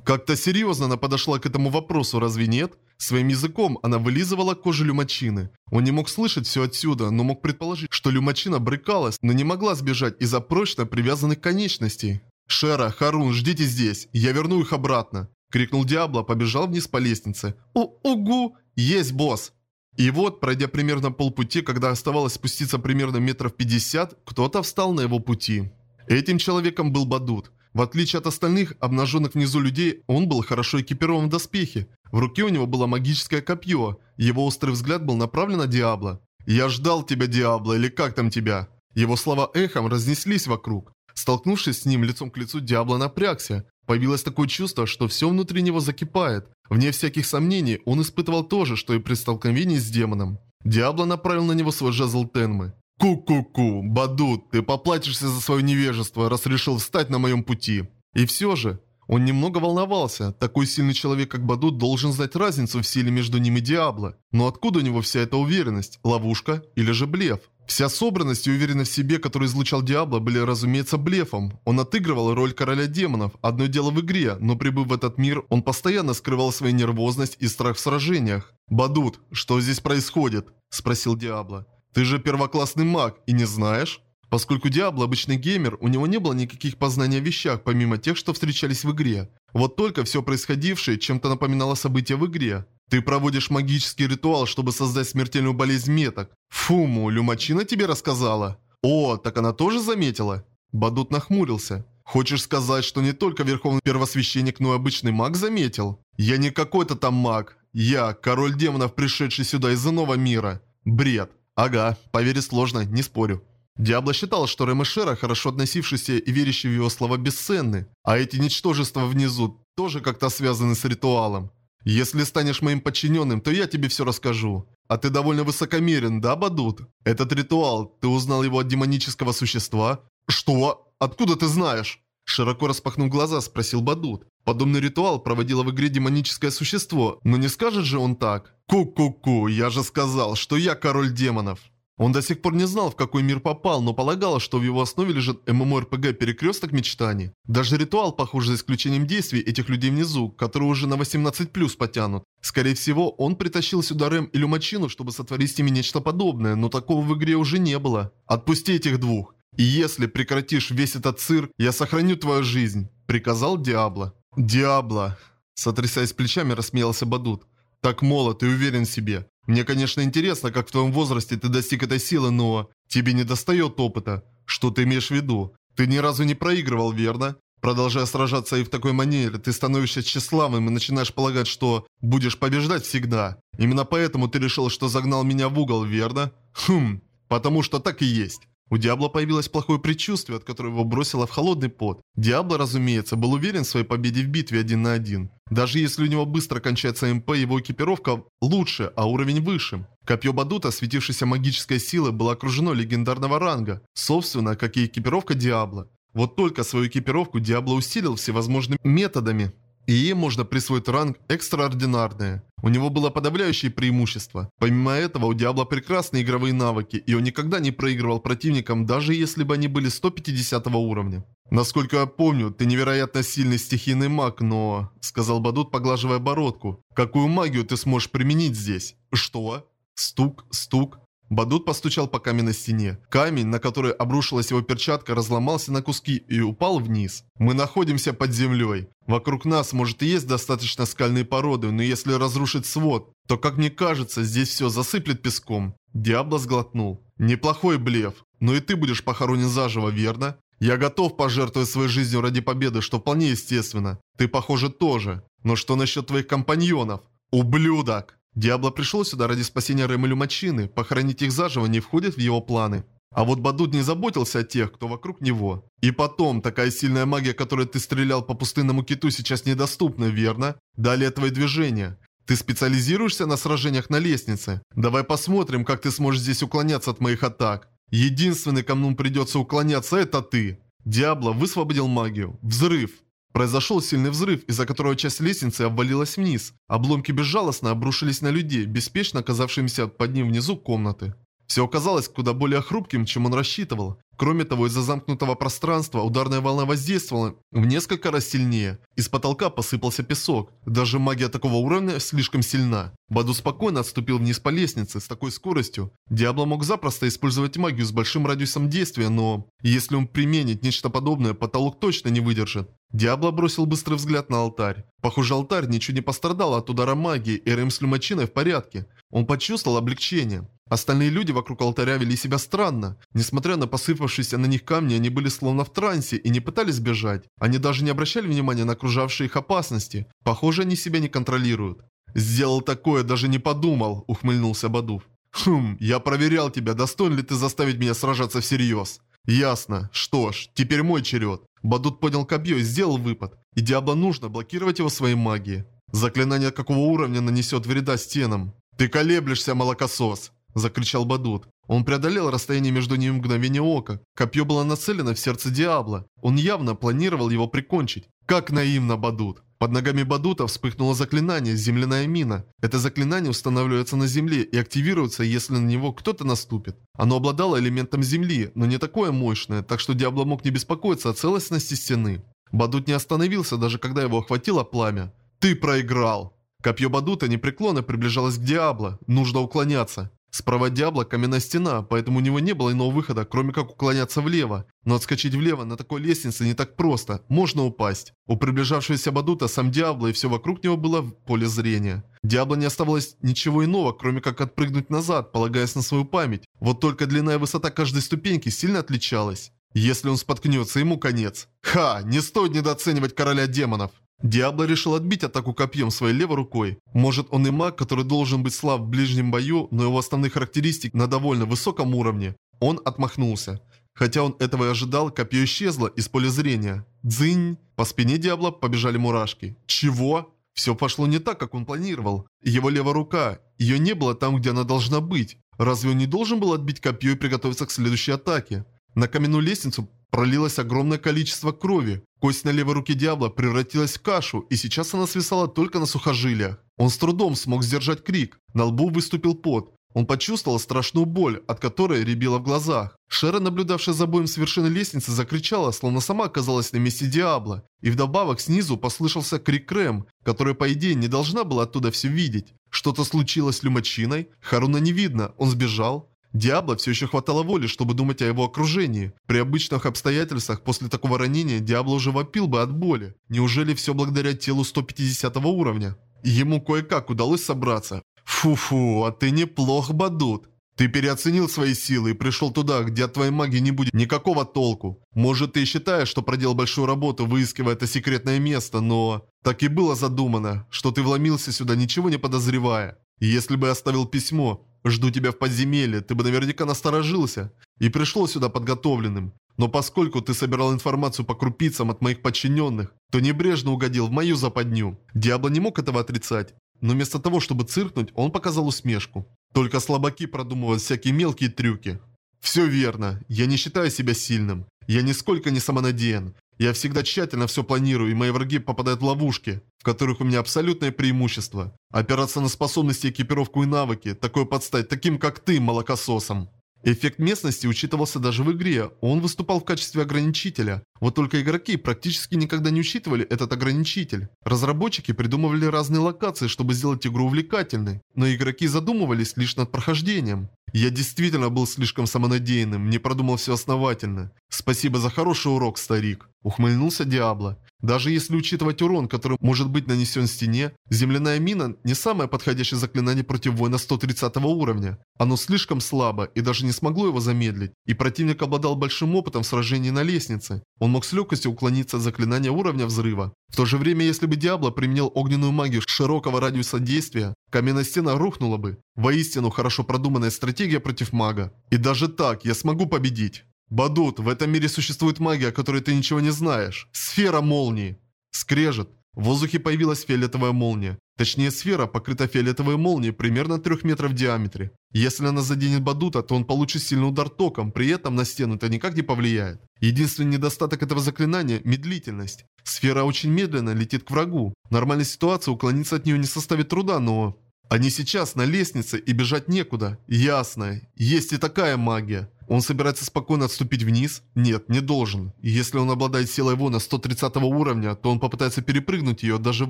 Как-то серьезно она подошла к этому вопросу, разве нет? Своим языком она вылизывала кожу люмачины. Он не мог слышать все отсюда, но мог предположить, что люмачина брыкалась, но не могла сбежать из-за прочно привязанных конечностей. «Шера, Харун, ждите здесь, я верну их обратно!» Крикнул Диабло, побежал вниз по лестнице. «О, угу! Есть, босс!» И вот, пройдя примерно полпути, когда оставалось спуститься примерно метров 50, кто-то встал на его пути. Этим человеком был Бадут. В отличие от остальных, обнаженных внизу людей, он был хорошо экипирован в доспехе. В руке у него было магическое копье. Его острый взгляд был направлен на Диабло. «Я ждал тебя, Диабло, или как там тебя?» Его слова эхом разнеслись вокруг. Столкнувшись с ним лицом к лицу, Диабло напрягся. Появилось такое чувство, что все внутри него закипает. Вне всяких сомнений, он испытывал то же, что и при столкновении с демоном. Диабло направил на него свой жезл Тенмы. «Ку-ку-ку, Бадут, ты поплатишься за свое невежество, раз решил встать на моем пути». И все же, он немного волновался. Такой сильный человек, как Бадут, должен знать разницу в силе между ним и Диабло. Но откуда у него вся эта уверенность? Ловушка или же блеф? Вся собранность и уверенность в себе, которую излучал Диабло, были, разумеется, блефом. Он отыгрывал роль короля демонов. Одно дело в игре, но прибыв в этот мир, он постоянно скрывал свою нервозность и страх в сражениях. «Бадут, что здесь происходит?» – спросил Диабло. «Ты же первоклассный маг и не знаешь?» Поскольку Диабло обычный геймер, у него не было никаких познаний о вещах, помимо тех, что встречались в игре. Вот только все происходившее чем-то напоминало события в игре. Ты проводишь магический ритуал, чтобы создать смертельную болезнь меток. Фуму, Люмачина тебе рассказала? О, так она тоже заметила? Бадут нахмурился. Хочешь сказать, что не только верховный первосвященник, но и обычный маг заметил? Я не какой-то там маг. Я, король демонов, пришедший сюда из иного мира. Бред. Ага, поверить сложно, не спорю. Диабло считал, что Ремешера, хорошо относившийся и верящий в его слова, бесценны, а эти ничтожества внизу тоже как-то связаны с ритуалом. Если станешь моим подчиненным, то я тебе все расскажу. А ты довольно высокомерен, да, Бадут? Этот ритуал, ты узнал его от демонического существа? Что? Откуда ты знаешь? Широко распахнув глаза, спросил Бадут. Подобный ритуал проводило в игре демоническое существо, но не скажет же он так? Ку-ку-ку, я же сказал, что я король демонов. Он до сих пор не знал, в какой мир попал, но полагал, что в его основе лежит ММОРПГ «Перекресток мечтаний». Даже ритуал похож за исключением действий этих людей внизу, которые уже на 18+, потянут. Скорее всего, он притащил сюда Рэм и Люмачину, чтобы сотворить с ними нечто подобное, но такого в игре уже не было. Отпусти этих двух. И если прекратишь весь этот цирк, я сохраню твою жизнь», — приказал Диабло. «Диабло!» Сотрясаясь плечами, рассмеялся Бадут. «Так молод и уверен в себе. Мне, конечно, интересно, как в твоем возрасте ты достиг этой силы, но... Тебе не достает опыта. Что ты имеешь в виду? Ты ни разу не проигрывал, верно? Продолжая сражаться и в такой манере, ты становишься тщеславным и начинаешь полагать, что будешь побеждать всегда. Именно поэтому ты решил, что загнал меня в угол, верно? Хм, потому что так и есть. У Диабло появилось плохое предчувствие, от которого его бросило в холодный пот. Диабло, разумеется, был уверен в своей победе в битве один на один. Даже если у него быстро кончается МП, его экипировка лучше, а уровень выше. Копье Бадута, светившееся магической силой, было окружено легендарного ранга, собственно, как и экипировка Диабло. Вот только свою экипировку Диабло усилил всевозможными методами. И ей можно присвоить ранг экстраординарное. У него было подавляющее преимущество. Помимо этого, у Диабло прекрасные игровые навыки, и он никогда не проигрывал противникам, даже если бы они были 150 уровня. «Насколько я помню, ты невероятно сильный стихийный маг, но...» Сказал Бадут, поглаживая бородку. «Какую магию ты сможешь применить здесь?» «Что?» Стук, стук. Бадут постучал по каменной стене. Камень, на который обрушилась его перчатка, разломался на куски и упал вниз. Мы находимся под землей. Вокруг нас, может, и есть достаточно скальные породы, но если разрушить свод, то, как мне кажется, здесь все засыплет песком. Диабло сглотнул. Неплохой блеф. Но и ты будешь похоронен заживо, верно? Я готов пожертвовать своей жизнью ради победы, что вполне естественно. Ты, похоже, тоже. Но что насчет твоих компаньонов? Ублюдок! Диабло пришел сюда ради спасения Ремелю Мачины, похоронить их заживо не входит в его планы. А вот Бадут не заботился о тех, кто вокруг него. И потом, такая сильная магия, которой ты стрелял по пустынному киту, сейчас недоступна, верно? Далее твои движения. Ты специализируешься на сражениях на лестнице. Давай посмотрим, как ты сможешь здесь уклоняться от моих атак. Единственный, кому придется уклоняться, это ты. Диабло высвободил магию. Взрыв. Произошел сильный взрыв, из-за которого часть лестницы обвалилась вниз. Обломки безжалостно обрушились на людей, беспечно оказавшимся под ним внизу комнаты. Все оказалось куда более хрупким, чем он рассчитывал. Кроме того, из-за замкнутого пространства ударная волна воздействовала в несколько раз сильнее. Из потолка посыпался песок. Даже магия такого уровня слишком сильна. Баду спокойно отступил вниз по лестнице с такой скоростью. Диабло мог запросто использовать магию с большим радиусом действия, но... Если он применит нечто подобное, потолок точно не выдержит. Диабло бросил быстрый взгляд на алтарь. Похоже, алтарь ничего не пострадал от удара магии, и Рэм с Люмачиной в порядке. Он почувствовал облегчение. Остальные люди вокруг алтаря вели себя странно. Несмотря на посыпавшиеся на них камни, они были словно в трансе и не пытались бежать. Они даже не обращали внимания на окружавшие их опасности. Похоже, они себя не контролируют. «Сделал такое, даже не подумал», — ухмыльнулся Бадув. «Хм, я проверял тебя, достоин ли ты заставить меня сражаться всерьез?» «Ясно. Что ж, теперь мой черед». Бадут поднял копье и сделал выпад. И Диабло нужно блокировать его своей магией. Заклинание какого уровня нанесет вреда стенам? «Ты колеблешься, молокосос!» Закричал Бадут. Он преодолел расстояние между ними мгновение ока. Копье было нацелено в сердце Диабло. Он явно планировал его прикончить. Как наивно, Бадут. Под ногами Бадута вспыхнуло заклинание «Земляная мина». Это заклинание устанавливается на земле и активируется, если на него кто-то наступит. Оно обладало элементом земли, но не такое мощное, так что Диабло мог не беспокоиться о целостности стены. Бадут не остановился, даже когда его охватило пламя. «Ты проиграл!» Копье Бадута непреклонно приближалось к Диабло. Нужно уклоняться. Справа Диабло каменная стена, поэтому у него не было иного выхода, кроме как уклоняться влево. Но отскочить влево на такой лестнице не так просто, можно упасть. У приближавшегося Бадута сам Диабло и все вокруг него было в поле зрения. Диабло не оставалось ничего иного, кроме как отпрыгнуть назад, полагаясь на свою память. Вот только длина и высота каждой ступеньки сильно отличалась. Если он споткнется, ему конец. Ха, не стоит недооценивать короля демонов. Диабло решил отбить атаку копьем своей левой рукой. Может он и маг, который должен быть слаб в ближнем бою, но его основные характеристики на довольно высоком уровне. Он отмахнулся. Хотя он этого и ожидал, копье исчезло из поля зрения. Дзынь! По спине Диабло побежали мурашки. Чего? Все пошло не так, как он планировал. Его левая рука, ее не было там, где она должна быть. Разве он не должен был отбить копье и приготовиться к следующей атаке? На каменную лестницу пролилось огромное количество крови. Кость на левой руке Диабло превратилась в кашу, и сейчас она свисала только на сухожилиях. Он с трудом смог сдержать крик. На лбу выступил пот. Он почувствовал страшную боль, от которой рябило в глазах. Шера, наблюдавшая за боем с вершины лестницы, закричала, словно сама оказалась на месте Диабло. И вдобавок снизу послышался крик Крэм, которая, по идее, не должна была оттуда все видеть. Что-то случилось с Люмачиной? Харуна не видно, он сбежал. Диабло все еще хватало воли, чтобы думать о его окружении. При обычных обстоятельствах после такого ранения Диабло уже вопил бы от боли. Неужели все благодаря телу 150 уровня? Ему кое-как удалось собраться. Фу-фу, а ты неплох, Бадут. Ты переоценил свои силы и пришел туда, где от твоей магии не будет никакого толку. Может, ты считаешь, что проделал большую работу, выискивая это секретное место, но... Так и было задумано, что ты вломился сюда, ничего не подозревая. Если бы оставил письмо, Жду тебя в подземелье, ты бы наверняка насторожился и пришел сюда подготовленным. Но поскольку ты собирал информацию по крупицам от моих подчиненных, то небрежно угодил в мою западню. Диабло не мог этого отрицать. Но вместо того, чтобы циркнуть, он показал усмешку. Только слабаки продумывают всякие мелкие трюки. Все верно. Я не считаю себя сильным. Я нисколько не самонадеян. Я всегда тщательно все планирую, и мои враги попадают в ловушки, в которых у меня абсолютное преимущество. Опираться на способности, экипировку и навыки, такое подстать таким, как ты, молокососом. Эффект местности учитывался даже в игре, он выступал в качестве ограничителя. Вот только игроки практически никогда не учитывали этот ограничитель. Разработчики придумывали разные локации, чтобы сделать игру увлекательной, но игроки задумывались лишь над прохождением. Я действительно был слишком самонадеянным, не продумал все основательно. Спасибо за хороший урок, старик. Ухмыльнулся Диабло. Даже если учитывать урон, который может быть нанесен стене, земляная мина не самое подходящее заклинание против воина 130 уровня. Оно слишком слабо и даже не смогло его замедлить. И противник обладал большим опытом в сражении на лестнице. Он мог с легкостью уклониться от заклинания уровня взрыва. В то же время, если бы Диабло применил огненную магию широкого радиуса действия, каменная стена рухнула бы. Воистину хорошо продуманная стратегия против мага. И даже так я смогу победить. Бадут, в этом мире существует магия, о которой ты ничего не знаешь. Сфера молнии. Скрежет. В воздухе появилась фиолетовая молния. Точнее, сфера покрыта фиолетовой молнией примерно 3 метров в диаметре. Если она заденет Бадута, то он получит сильный удар током, при этом на стену это никак не повлияет. Единственный недостаток этого заклинания – медлительность. Сфера очень медленно летит к врагу. В нормальной ситуации уклониться от нее не составит труда, но... Они сейчас на лестнице и бежать некуда. Ясно. Есть и такая магия. Он собирается спокойно отступить вниз? Нет, не должен. Если он обладает силой Вона 130 уровня, то он попытается перепрыгнуть ее даже в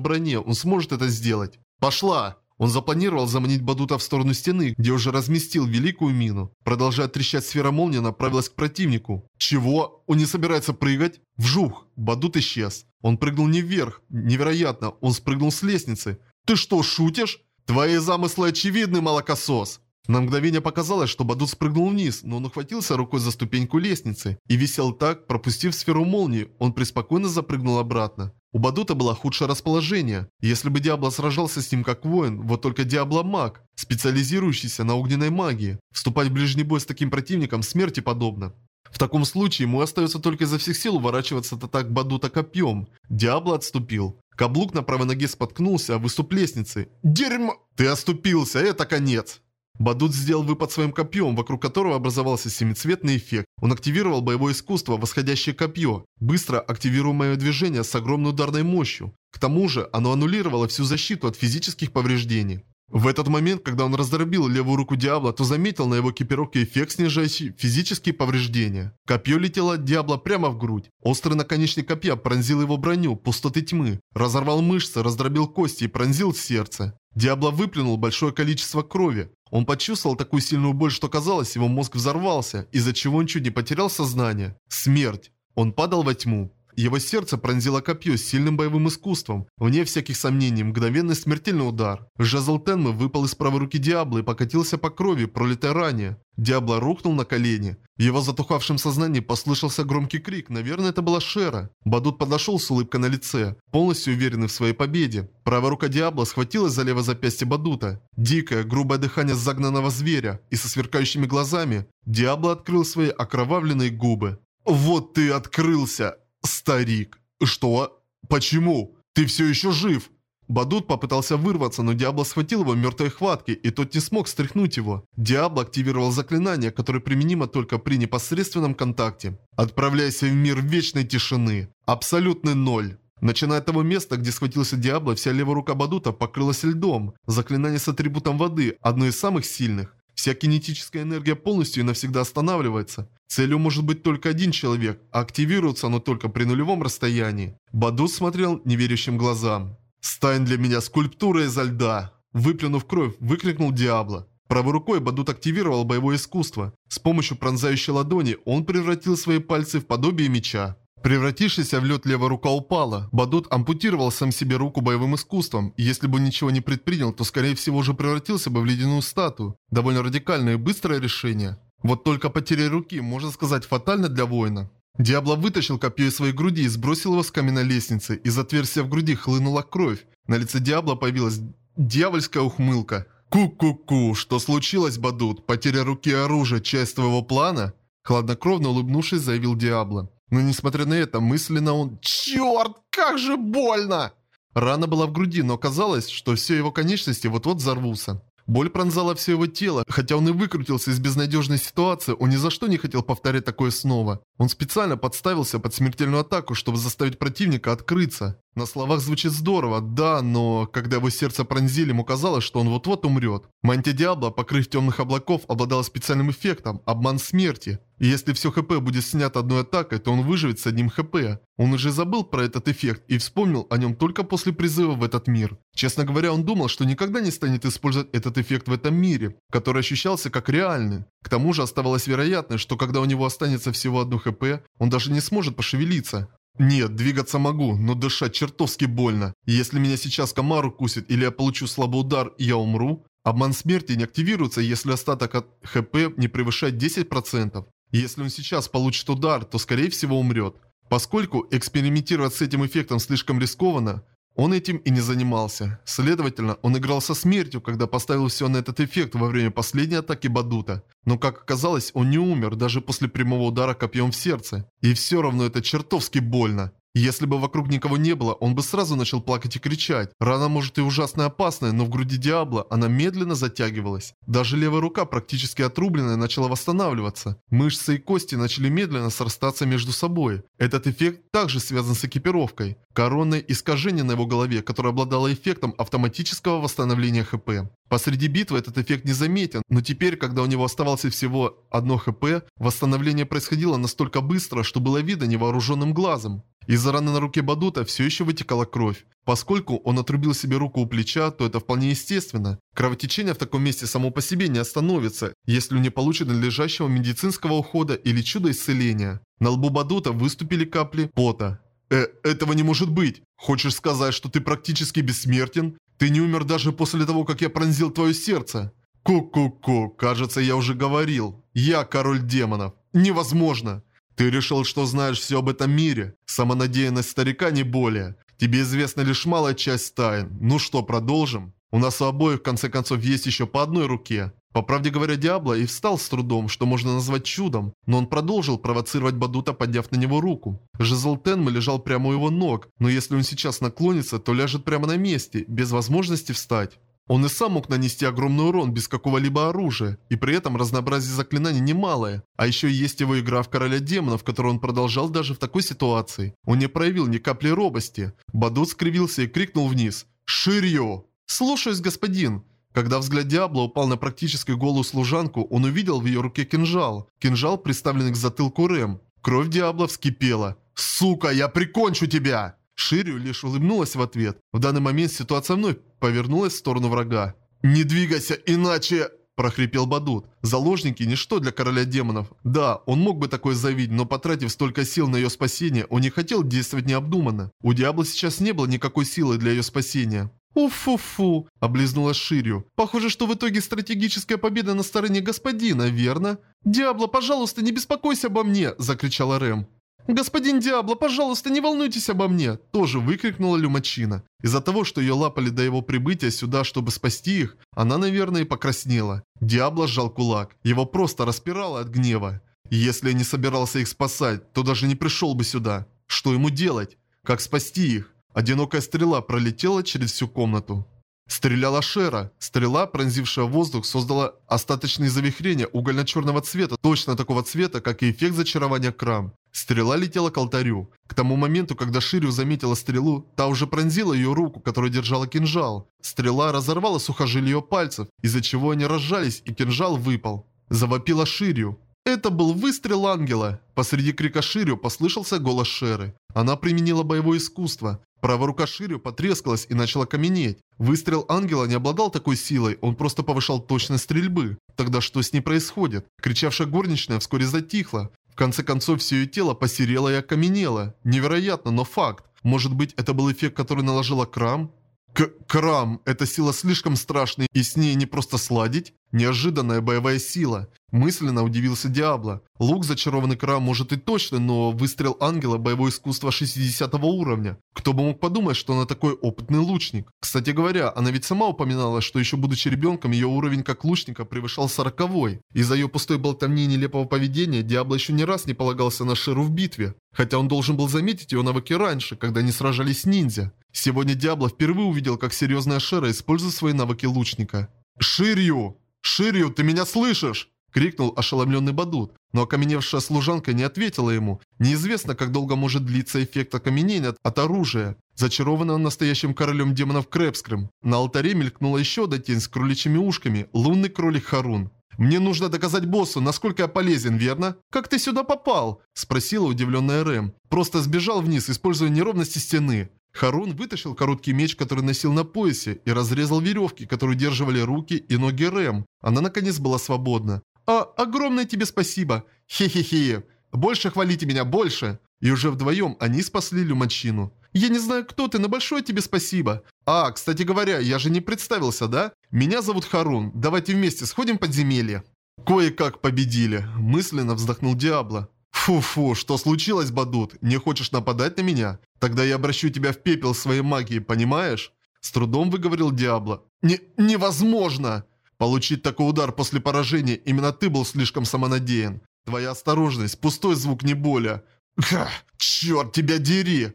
броне. Он сможет это сделать. Пошла! Он запланировал заманить Бадута в сторону стены, где уже разместил великую мину. Продолжая трещать сфера молнии, направилась к противнику. Чего? Он не собирается прыгать? Вжух! Бадут исчез. Он прыгнул не вверх. Невероятно, он спрыгнул с лестницы. Ты что, шутишь? Твои замыслы очевидны, молокосос. На мгновение показалось, что Бадут спрыгнул вниз, но он ухватился рукой за ступеньку лестницы и висел так, пропустив сферу молнии, он преспокойно запрыгнул обратно. У Бадута было худшее расположение. Если бы Диабло сражался с ним как воин, вот только Диабло маг, специализирующийся на огненной магии. Вступать в ближний бой с таким противником смерти подобно. В таком случае ему остается только изо всех сил уворачиваться от атак Бадута копьем. Диабло отступил. Каблук на правой ноге споткнулся о выступ лестницы. «Дерьмо! Ты оступился, это конец!» Бадут сделал выпад своим копьем, вокруг которого образовался семицветный эффект. Он активировал боевое искусство «Восходящее копье», быстро активируемое движение с огромной ударной мощью. К тому же, оно аннулировало всю защиту от физических повреждений. В этот момент, когда он раздробил левую руку Диабло, то заметил на его экипировке эффект, снижающий физические повреждения. Копье летело от Диабло прямо в грудь. Острый наконечник копья пронзил его броню, пустоты тьмы, разорвал мышцы, раздробил кости и пронзил сердце. Диабло выплюнул большое количество крови. Он почувствовал такую сильную боль, что казалось, его мозг взорвался, из-за чего он чуть не потерял сознание. Смерть. Он падал во тьму. Его сердце пронзило копье с сильным боевым искусством. Вне всяких сомнений, мгновенный смертельный удар. Жезл Тенмы выпал из правой руки Диабло и покатился по крови, пролитой ранее. Диабло рухнул на колени. В его затухавшем сознании послышался громкий крик, наверное, это была Шера. Бадут подошел с улыбкой на лице, полностью уверенный в своей победе. Правая рука Диабло схватилась за левое запястье Бадута. Дикое, грубое дыхание загнанного зверя, и со сверкающими глазами Диабло открыл свои окровавленные губы. «Вот ты открылся, старик!» «Что? Почему? Ты все еще жив?» Бадут попытался вырваться, но Диабло схватил его мертвой хваткой, и тот не смог стряхнуть его. Диабло активировал заклинание, которое применимо только при непосредственном контакте. «Отправляйся в мир вечной тишины. Абсолютный ноль». Начиная от того места, где схватился Диабло, вся левая рука Бадута покрылась льдом. Заклинание с атрибутом воды – одно из самых сильных. Вся кинетическая энергия полностью и навсегда останавливается. Целью может быть только один человек, а активируется оно только при нулевом расстоянии. Бадут смотрел неверящим глазам. «Стань для меня скульптурой изо льда!» Выплюнув кровь, выкрикнул Диабло. Правой рукой Бадут активировал боевое искусство. С помощью пронзающей ладони он превратил свои пальцы в подобие меча. Превратившаяся в лед левая рука упала. Бадут ампутировал сам себе руку боевым искусством, и если бы ничего не предпринял, то скорее всего уже превратился бы в ледяную статую. Довольно радикальное и быстрое решение. Вот только потеря руки, можно сказать, фатально для воина. Диабло вытащил копье из своей груди и сбросил его с каменной лестницы. Из отверстия в груди хлынула кровь. На лице Диабло появилась дьявольская ухмылка. «Ку-ку-ку, что случилось, Бадут? Потеря руки и оружия – часть твоего плана?» Хладнокровно улыбнувшись, заявил Диабло. Но несмотря на это, мысленно он «Черт, как же больно!» Рана была в груди, но казалось, что все его конечности вот-вот взорвутся. Боль пронзала все его тело, хотя он и выкрутился из безнадежной ситуации, он ни за что не хотел повторять такое снова. Он специально подставился под смертельную атаку, чтобы заставить противника открыться. На словах звучит здорово, да, но когда его сердце пронзили, ему казалось, что он вот-вот умрет. Мантия Диабло, покрыв темных облаков, обладала специальным эффектом – обман смерти. И если все ХП будет снято одной атакой, то он выживет с одним ХП. Он уже забыл про этот эффект и вспомнил о нем только после призыва в этот мир. Честно говоря, он думал, что никогда не станет использовать этот эффект в этом мире, который ощущался как реальный. К тому же оставалась вероятность, что когда у него останется всего одно ХП, он даже не сможет пошевелиться. Нет, двигаться могу, но дышать чертовски больно. Если меня сейчас комар укусит или я получу слабый удар я умру, обман смерти не активируется, если остаток от ХП не превышает 10%. Если он сейчас получит удар, то скорее всего умрет. Поскольку экспериментировать с этим эффектом слишком рискованно, он этим и не занимался. Следовательно, он играл со смертью, когда поставил все на этот эффект во время последней атаки Бадута. Но как оказалось, он не умер даже после прямого удара копьем в сердце. И все равно это чертовски больно. Если бы вокруг никого не было, он бы сразу начал плакать и кричать. Рана может и ужасно опасная, но в груди Диабло она медленно затягивалась. Даже левая рука, практически отрубленная, начала восстанавливаться. Мышцы и кости начали медленно срастаться между собой. Этот эффект также связан с экипировкой. Коронное искажение на его голове, которое обладало эффектом автоматического восстановления ХП. Посреди битвы этот эффект не заметен, но теперь, когда у него оставался всего одно ХП, восстановление происходило настолько быстро, что было видно невооруженным глазом. Из-за раны на руке Бадута все еще вытекала кровь. Поскольку он отрубил себе руку у плеча, то это вполне естественно. Кровотечение в таком месте само по себе не остановится, если не получит надлежащего медицинского ухода или чудо исцеления. На лбу Бадута выступили капли пота. «Э, этого не может быть! Хочешь сказать, что ты практически бессмертен? Ты не умер даже после того, как я пронзил твое сердце?» «Ку-ку-ку, кажется, я уже говорил. Я король демонов. Невозможно!» Ты решил, что знаешь все об этом мире. Самонадеянность старика не более. Тебе известна лишь малая часть тайн. Ну что, продолжим? У нас у обоих, в конце концов, есть еще по одной руке. По правде говоря, Диабло и встал с трудом, что можно назвать чудом, но он продолжил провоцировать Бадута, подняв на него руку. Жезл Тенмы лежал прямо у его ног, но если он сейчас наклонится, то ляжет прямо на месте, без возможности встать. Он и сам мог нанести огромный урон без какого-либо оружия, и при этом разнообразие заклинаний немалое. А еще есть его игра в Короля Демонов, которую он продолжал даже в такой ситуации. Он не проявил ни капли робости. Бадут скривился и крикнул вниз «Ширью!» «Слушаюсь, господин!» Когда взгляд Диабло упал на практически голую служанку, он увидел в ее руке кинжал. Кинжал, приставленный к затылку Рэм. Кровь Диабло вскипела. «Сука, я прикончу тебя!» Ширю лишь улыбнулась в ответ. В данный момент ситуация вновь повернулась в сторону врага. «Не двигайся, иначе...» прохрипел Бадут. Заложники – ничто для короля демонов. Да, он мог бы такое заявить, но потратив столько сил на ее спасение, он не хотел действовать необдуманно. У Диабло сейчас не было никакой силы для ее спасения. «Уфу-фу», – облизнула Ширю. «Похоже, что в итоге стратегическая победа на стороне господина, верно?» «Диабло, пожалуйста, не беспокойся обо мне!» – закричала Рэм. «Господин Диабло, пожалуйста, не волнуйтесь обо мне!» Тоже выкрикнула Люмачина. Из-за того, что ее лапали до его прибытия сюда, чтобы спасти их, она, наверное, покраснела. Диабло сжал кулак. Его просто распирало от гнева. Если я не собирался их спасать, то даже не пришел бы сюда. Что ему делать? Как спасти их? Одинокая стрела пролетела через всю комнату. Стреляла Шера. Стрела, пронзившая воздух, создала остаточные завихрения угольно-черного цвета, точно такого цвета, как и эффект зачарования Крам. Стрела летела к алтарю. К тому моменту, когда Ширю заметила стрелу, та уже пронзила ее руку, которая держала кинжал. Стрела разорвала сухожилие пальцев, из-за чего они разжались и кинжал выпал. Завопила Ширю. Это был выстрел ангела. Посреди крика Ширю послышался голос Шеры. Она применила боевое искусство. Правая рука Ширю потрескалась и начала каменеть. Выстрел ангела не обладал такой силой, он просто повышал точность стрельбы. Тогда что с ней происходит? Кричавшая горничная вскоре затихла. В конце концов, все ее тело посерело и окаменело. Невероятно, но факт. Может быть, это был эффект, который наложила Крам? К Крам, эта сила слишком страшная, и с ней не просто сладить? Неожиданная боевая сила. Мысленно удивился Диабло. Лук зачарованный крам может и точно, но выстрел ангела боевое искусство 60 уровня. Кто бы мог подумать, что она такой опытный лучник. Кстати говоря, она ведь сама упоминала, что еще будучи ребенком, ее уровень как лучника превышал 40 -й. Из-за ее пустой болтовни и нелепого поведения, Диабло еще не раз не полагался на Шеру в битве. Хотя он должен был заметить ее навыки раньше, когда они сражались с ниндзя. Сегодня Диабло впервые увидел, как серьезная Шера использует свои навыки лучника. «Ширью! Ширью, ты меня слышишь?» Крикнул ошеломленный Бадут, но окаменевшая служанка не ответила ему. Неизвестно, как долго может длиться эффект окаменения от оружия, зачарованного настоящим королем демонов Крэпскрым. На алтаре мелькнула еще одна тень с кроличьими ушками, лунный кролик Харун. «Мне нужно доказать боссу, насколько я полезен, верно? Как ты сюда попал?» – спросила удивленная Рэм. «Просто сбежал вниз, используя неровности стены». Харун вытащил короткий меч, который носил на поясе, и разрезал веревки, которые удерживали руки и ноги Рэм. Она наконец была свободна. «А, огромное тебе спасибо! Хе-хе-хе! Больше хвалите меня, больше!» И уже вдвоем они спасли Люмачину. «Я не знаю, кто ты, но большое тебе спасибо!» «А, кстати говоря, я же не представился, да? Меня зовут Харун. Давайте вместе сходим в подземелье». «Кое-как победили», – мысленно вздохнул Диабло. «Фу-фу, что случилось, Бадут? Не хочешь нападать на меня? Тогда я обращу тебя в пепел своей магии, понимаешь?» С трудом выговорил Диабло. «Не... невозможно!» Получить такой удар после поражения именно ты был слишком самонадеян. Твоя осторожность, пустой звук, не более. Ха, черт тебя дери!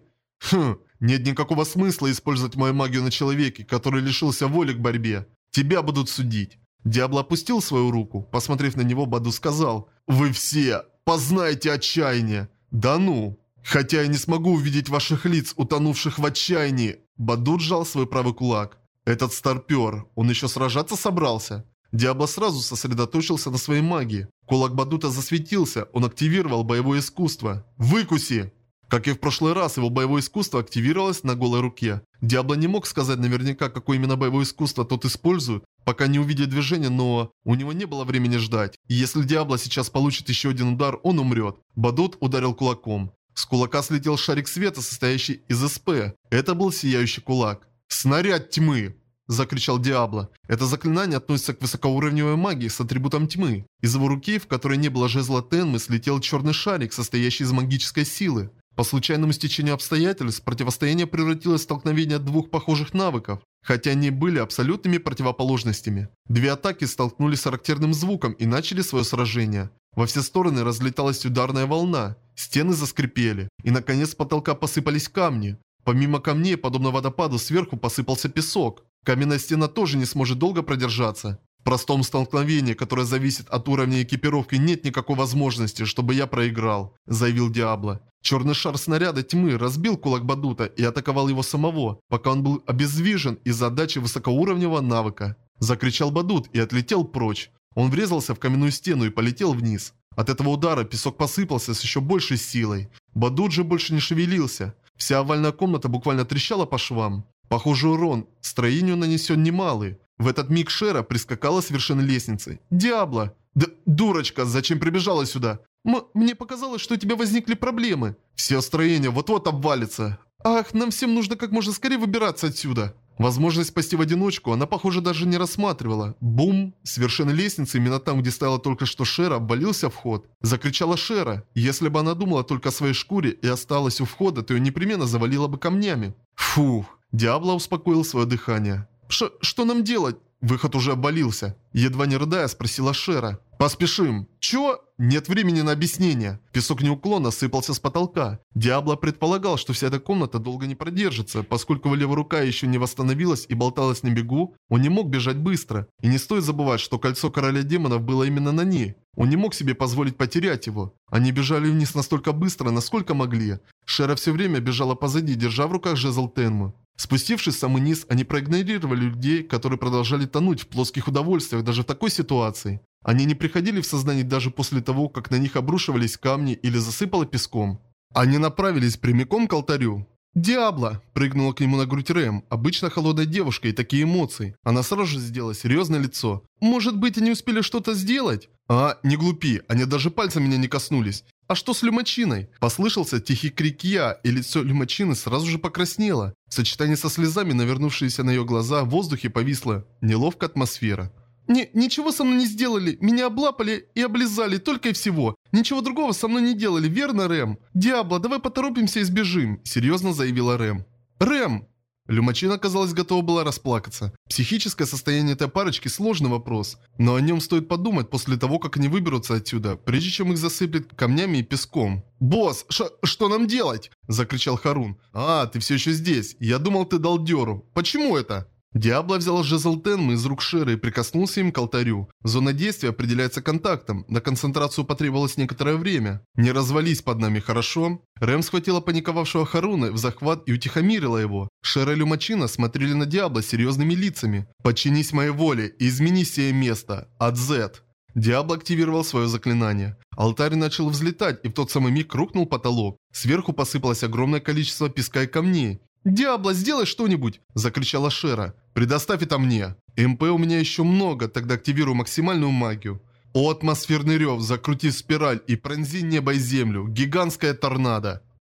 Хм, нет никакого смысла использовать мою магию на человеке, который лишился воли к борьбе. Тебя будут судить. Диабло опустил свою руку. Посмотрев на него, Баду сказал, «Вы все познаете отчаяние!» «Да ну!» «Хотя я не смогу увидеть ваших лиц, утонувших в отчаянии!» Баду сжал свой правый кулак. Этот старпер, он еще сражаться собрался? Диабло сразу сосредоточился на своей магии. Кулак Бадута засветился, он активировал боевое искусство. «Выкуси!» Как и в прошлый раз, его боевое искусство активировалось на голой руке. Диабло не мог сказать наверняка, какое именно боевое искусство тот использует, пока не увидит движение, но у него не было времени ждать. И если Диабло сейчас получит еще один удар, он умрет. Бадут ударил кулаком. С кулака слетел шарик света, состоящий из СП. Это был сияющий кулак. «Снаряд тьмы!» Закричал Диабло. Это заклинание относится к высокоуровневой магии с атрибутом тьмы. Из его руки, в которой не было жезла Тенмы, слетел черный шарик, состоящий из магической силы. По случайному стечению обстоятельств, противостояние превратилось в столкновение двух похожих навыков, хотя они были абсолютными противоположностями. Две атаки столкнулись с характерным звуком и начали свое сражение. Во все стороны разлеталась ударная волна, стены заскрипели, и наконец с потолка посыпались камни. Помимо камней, подобно водопаду, сверху посыпался песок. Каменная стена тоже не сможет долго продержаться. В простом столкновении, которое зависит от уровня экипировки, нет никакой возможности, чтобы я проиграл», – заявил Диабло. Черный шар снаряда тьмы разбил кулак Бадута и атаковал его самого, пока он был обездвижен из-за отдачи высокоуровневого навыка. Закричал Бадут и отлетел прочь. Он врезался в каменную стену и полетел вниз. От этого удара песок посыпался с еще большей силой. Бадут же больше не шевелился. Вся овальная комната буквально трещала по швам. Похоже, урон строению нанесен немалый. В этот миг Шера прискакала с вершины лестницы. «Диабло!» «Да, дурочка, зачем прибежала сюда?» М «Мне показалось, что у тебя возникли проблемы». «Все строение вот-вот обвалится». «Ах, нам всем нужно как можно скорее выбираться отсюда». Возможность спасти в одиночку она, похоже, даже не рассматривала. Бум! С вершины лестницы, именно там, где стояла только что Шера, обвалился вход. Закричала Шера. Если бы она думала только о своей шкуре и осталась у входа, то ее непременно завалило бы камнями. Фух. Диабло успокоил свое дыхание. Ш «Что нам делать?» Выход уже обвалился. Едва не рыдая, спросила Шера. «Поспешим!» «Чё?» «Нет времени на объяснение!» Песок неуклонно сыпался с потолка. Диабло предполагал, что вся эта комната долго не продержится, поскольку его левая рука еще не восстановилась и болталась на бегу, он не мог бежать быстро. И не стоит забывать, что кольцо короля демонов было именно на ней. Он не мог себе позволить потерять его. Они бежали вниз настолько быстро, насколько могли. Шера все время бежала позади, держа в руках жезл Тенму. Спустившись в самый низ, они проигнорировали людей, которые продолжали тонуть в плоских удовольствиях даже в такой ситуации. Они не приходили в сознание даже после того, как на них обрушивались камни или засыпало песком. Они направились прямиком к алтарю. «Диабло!» – прыгнула к нему на грудь Рэм, обычно холодная девушка и такие эмоции. Она сразу же сделала серьезное лицо. «Может быть, они успели что-то сделать?» «А, не глупи, они даже пальцем меня не коснулись. «А что с Люмачиной?» Послышался тихий крик «Я», и лицо Люмачины сразу же покраснело. В сочетании со слезами, навернувшиеся на ее глаза, в воздухе повисла неловкая атмосфера. «Не, ничего со мной не сделали, меня облапали и облизали, только и всего. Ничего другого со мной не делали, верно, Рэм? Диабло, давай поторопимся и сбежим», – серьезно заявила Рэм. «Рэм!» Люмачина, казалось, готова была расплакаться. Психическое состояние этой парочки – сложный вопрос. Но о нем стоит подумать после того, как они выберутся отсюда, прежде чем их засыплет камнями и песком. «Босс, что нам делать?» – закричал Харун. «А, ты все еще здесь. Я думал, ты дал дёру. Почему это?» Диабло взял жезл Тенмы из рук Шеры и прикоснулся им к алтарю. Зона действия определяется контактом. На концентрацию потребовалось некоторое время. Не развались под нами, хорошо? Рэм схватила паниковавшего Харуна в захват и утихомирила его. Шера и Люмачина смотрели на Диабло серьезными лицами. «Подчинись моей воле и измени сие место. От Z». Диабло активировал свое заклинание. Алтарь начал взлетать, и в тот самый миг рухнул потолок. Сверху посыпалось огромное количество песка и камней. «Диабло, сделай что-нибудь!» – закричала Шера. «Предоставь это мне!» «МП у меня еще много, тогда активирую максимальную магию». О, атмосферный рев, закрути спираль и пронзи небо и землю. Гигантская торнадо.